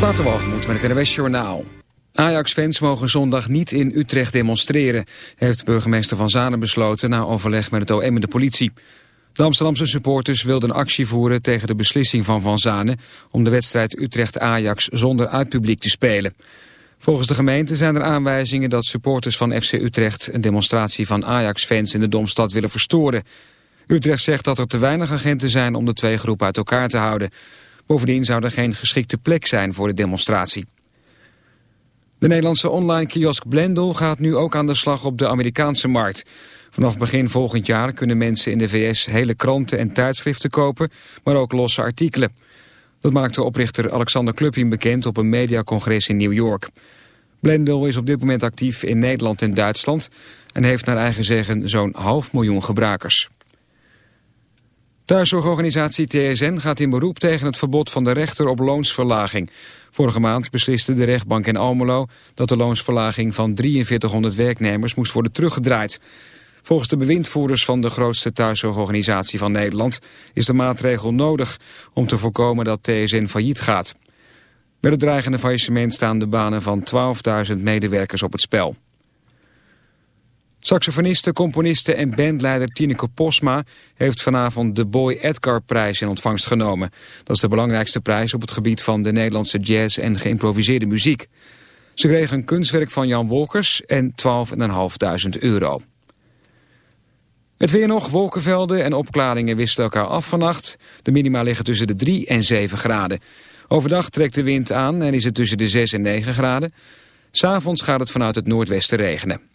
Waterwalgemoed met het NWS Journaal. Ajax-fans mogen zondag niet in Utrecht demonstreren... heeft burgemeester Van Zanen besloten na overleg met het OM en de politie. De Amsterdamse supporters wilden actie voeren tegen de beslissing van Van Zanen... om de wedstrijd Utrecht-Ajax zonder uitpubliek te spelen. Volgens de gemeente zijn er aanwijzingen dat supporters van FC Utrecht... een demonstratie van Ajax-fans in de Domstad willen verstoren. Utrecht zegt dat er te weinig agenten zijn om de twee groepen uit elkaar te houden... Bovendien zou er geen geschikte plek zijn voor de demonstratie. De Nederlandse online kiosk Blendel gaat nu ook aan de slag op de Amerikaanse markt. Vanaf begin volgend jaar kunnen mensen in de VS hele kranten en tijdschriften kopen, maar ook losse artikelen. Dat maakte oprichter Alexander Klupping bekend op een mediacongres in New York. Blendel is op dit moment actief in Nederland en Duitsland en heeft naar eigen zeggen zo'n half miljoen gebruikers. Thuiszorgorganisatie TSN gaat in beroep tegen het verbod van de rechter op loonsverlaging. Vorige maand besliste de rechtbank in Almelo dat de loonsverlaging van 4300 werknemers moest worden teruggedraaid. Volgens de bewindvoerders van de grootste thuiszorgorganisatie van Nederland is de maatregel nodig om te voorkomen dat TSN failliet gaat. Met het dreigende faillissement staan de banen van 12.000 medewerkers op het spel. Saxofoniste, componiste en bandleider Tineke Posma heeft vanavond de Boy Edgar prijs in ontvangst genomen. Dat is de belangrijkste prijs op het gebied van de Nederlandse jazz en geïmproviseerde muziek. Ze kreeg een kunstwerk van Jan Wolkers en 12.500 euro. Het weer nog, wolkenvelden en opklaringen wisselen elkaar af vannacht. De minima liggen tussen de 3 en 7 graden. Overdag trekt de wind aan en is het tussen de 6 en 9 graden. S'avonds gaat het vanuit het noordwesten regenen.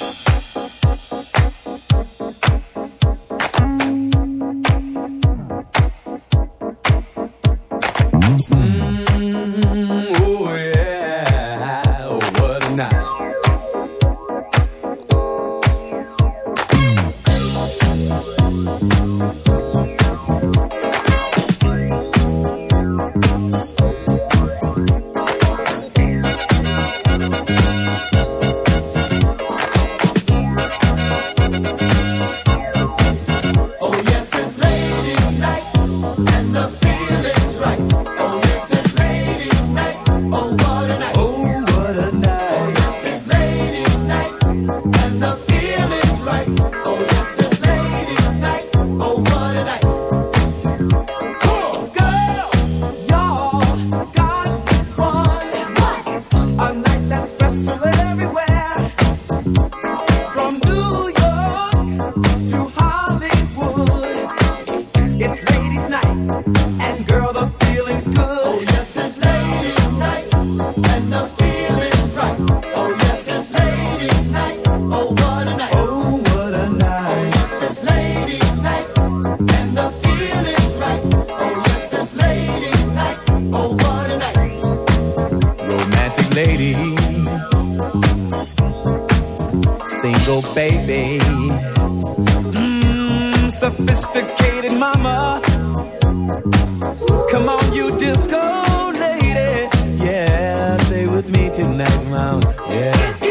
tonight, mouth, Yeah.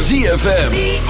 ZFM.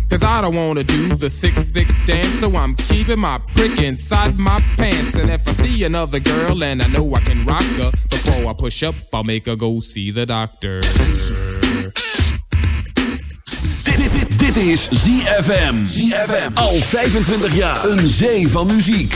Cause I don't wanna do the sick, sick dance, so I'm keeping my prick inside my pants. And if I see another girl and I know I can rock her, before I push up, I'll make her go see the doctor. Dit, is ZFM. ZFM. Al 25 jaar. Een zee van muziek.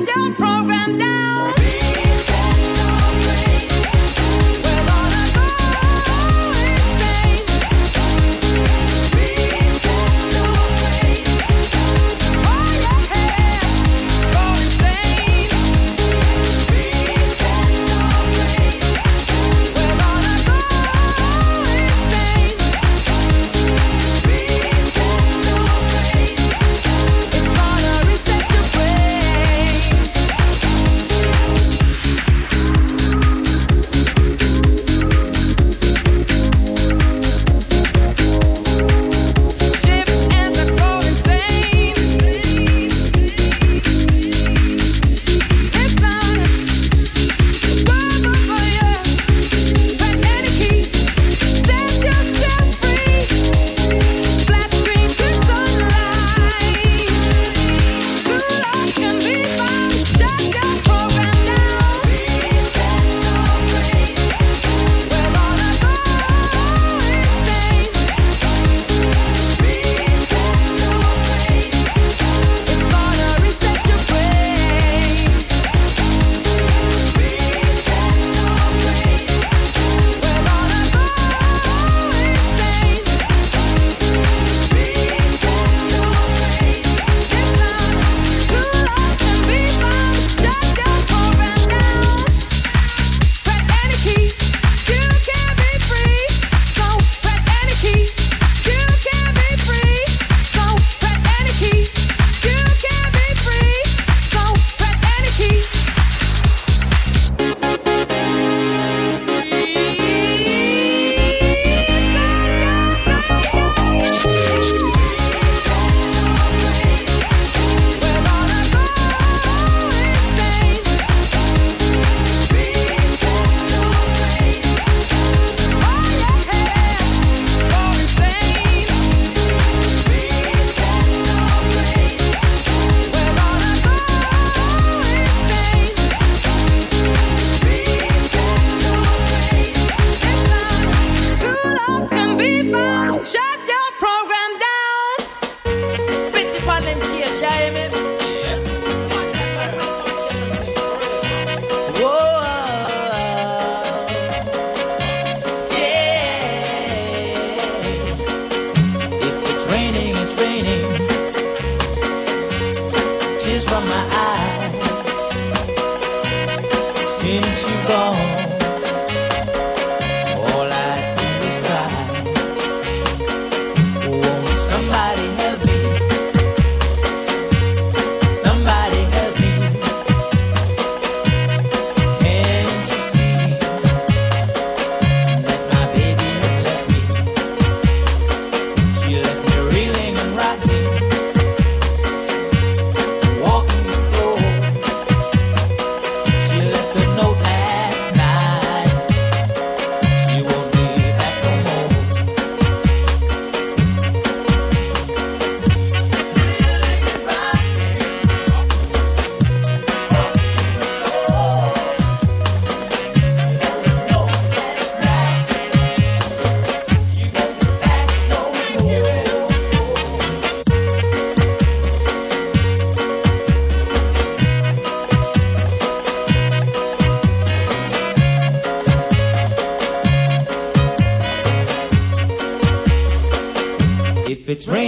down program.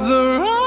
the wrong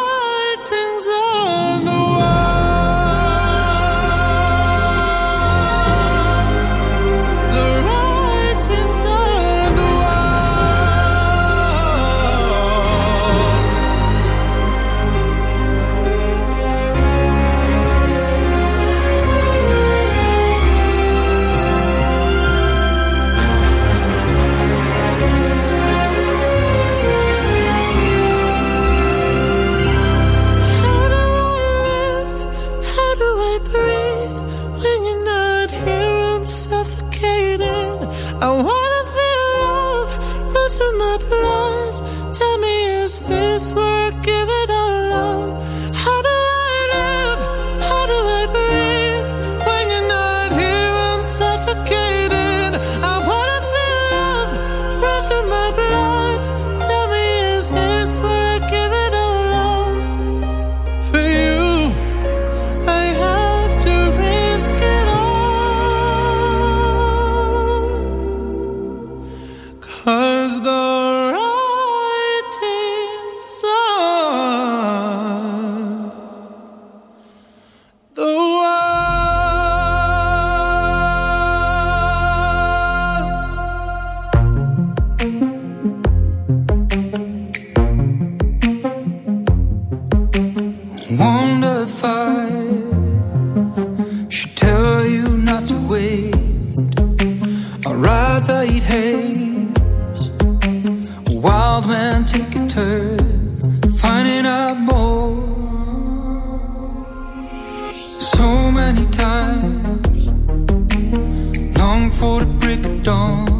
for the break of dawn.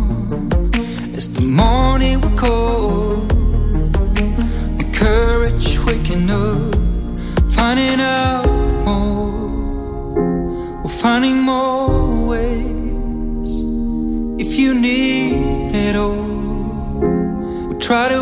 As the morning we call The courage waking up Finding out more. We're finding more ways If you need it all. We'll try to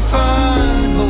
fun.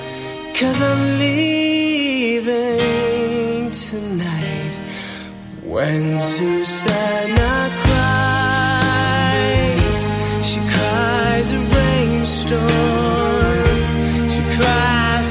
Cause I'm leaving tonight. When Susannah cries She cries a rainstorm. She cries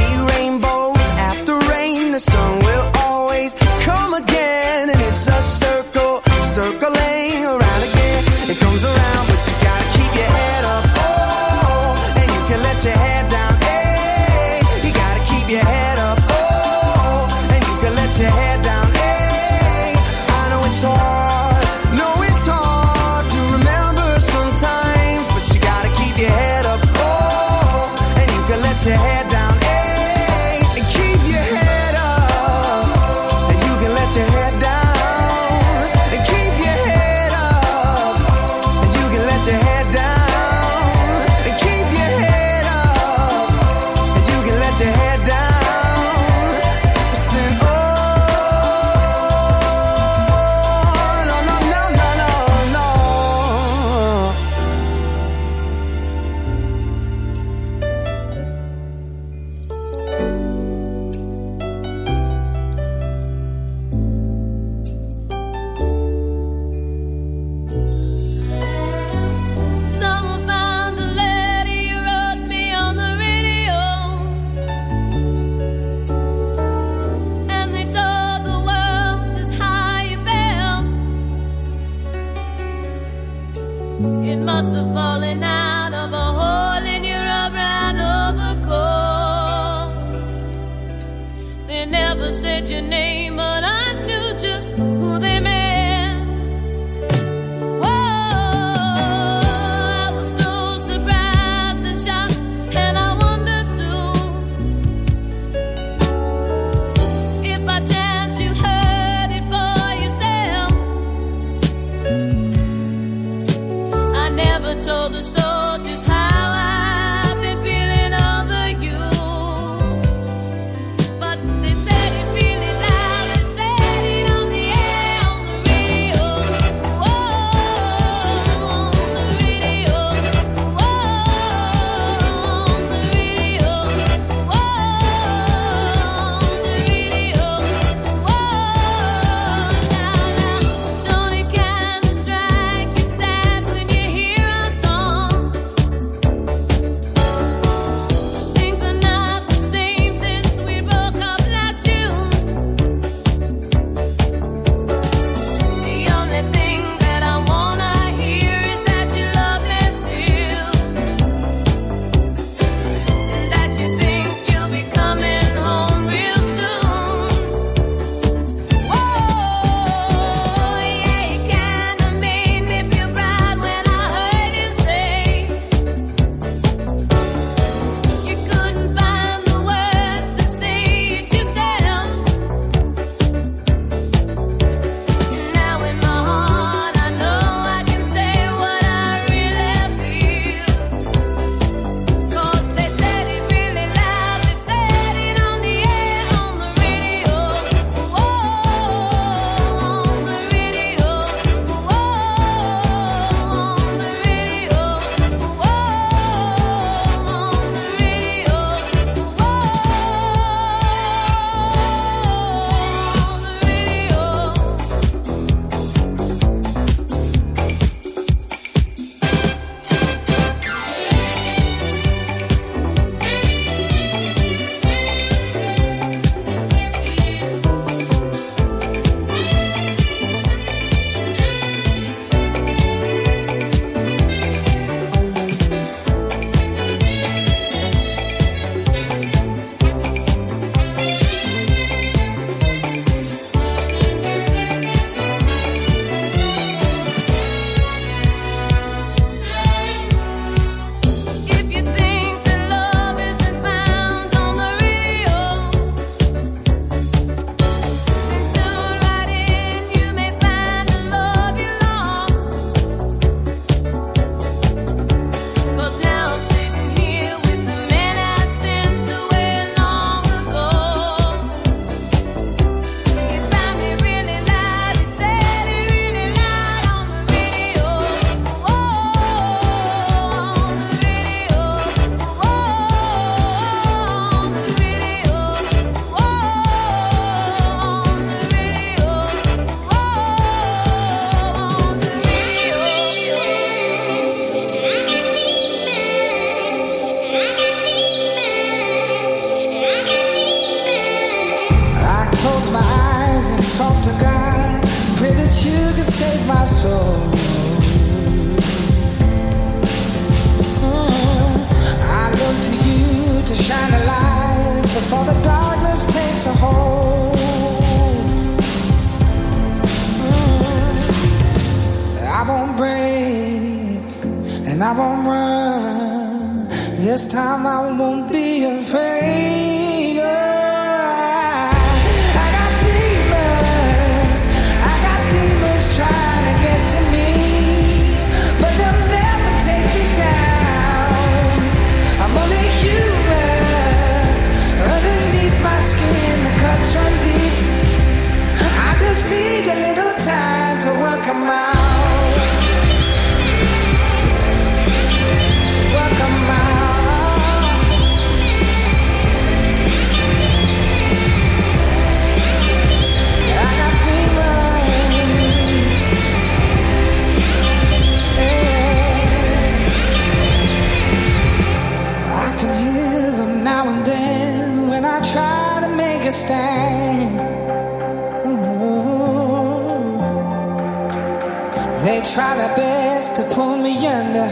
to pull me under.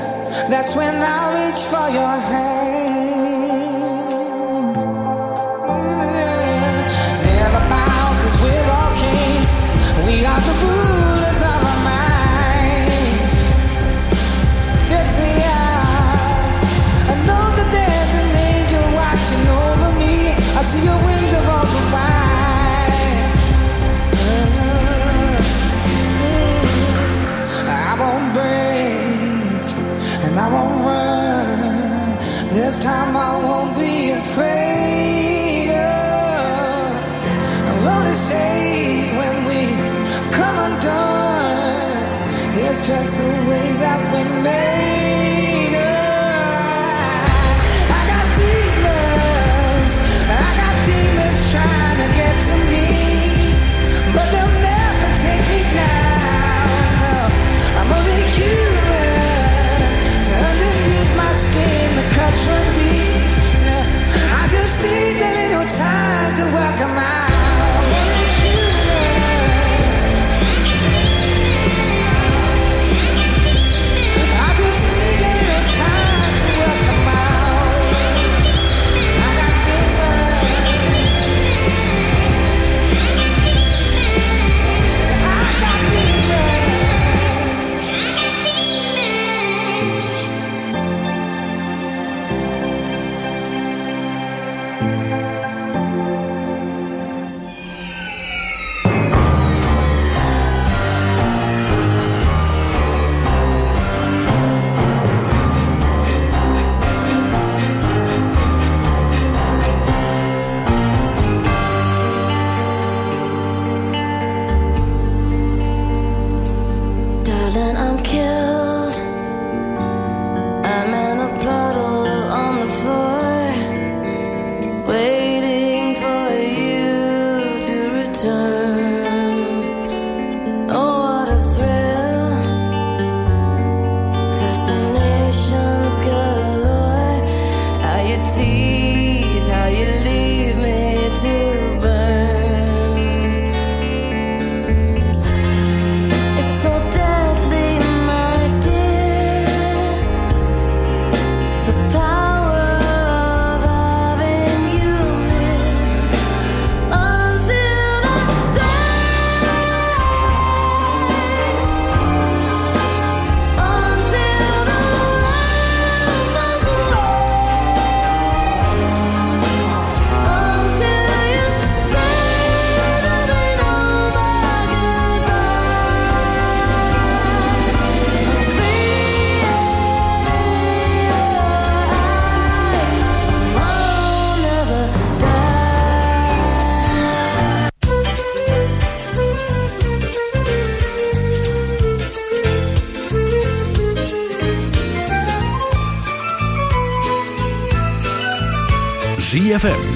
That's when I reach for your hand. just the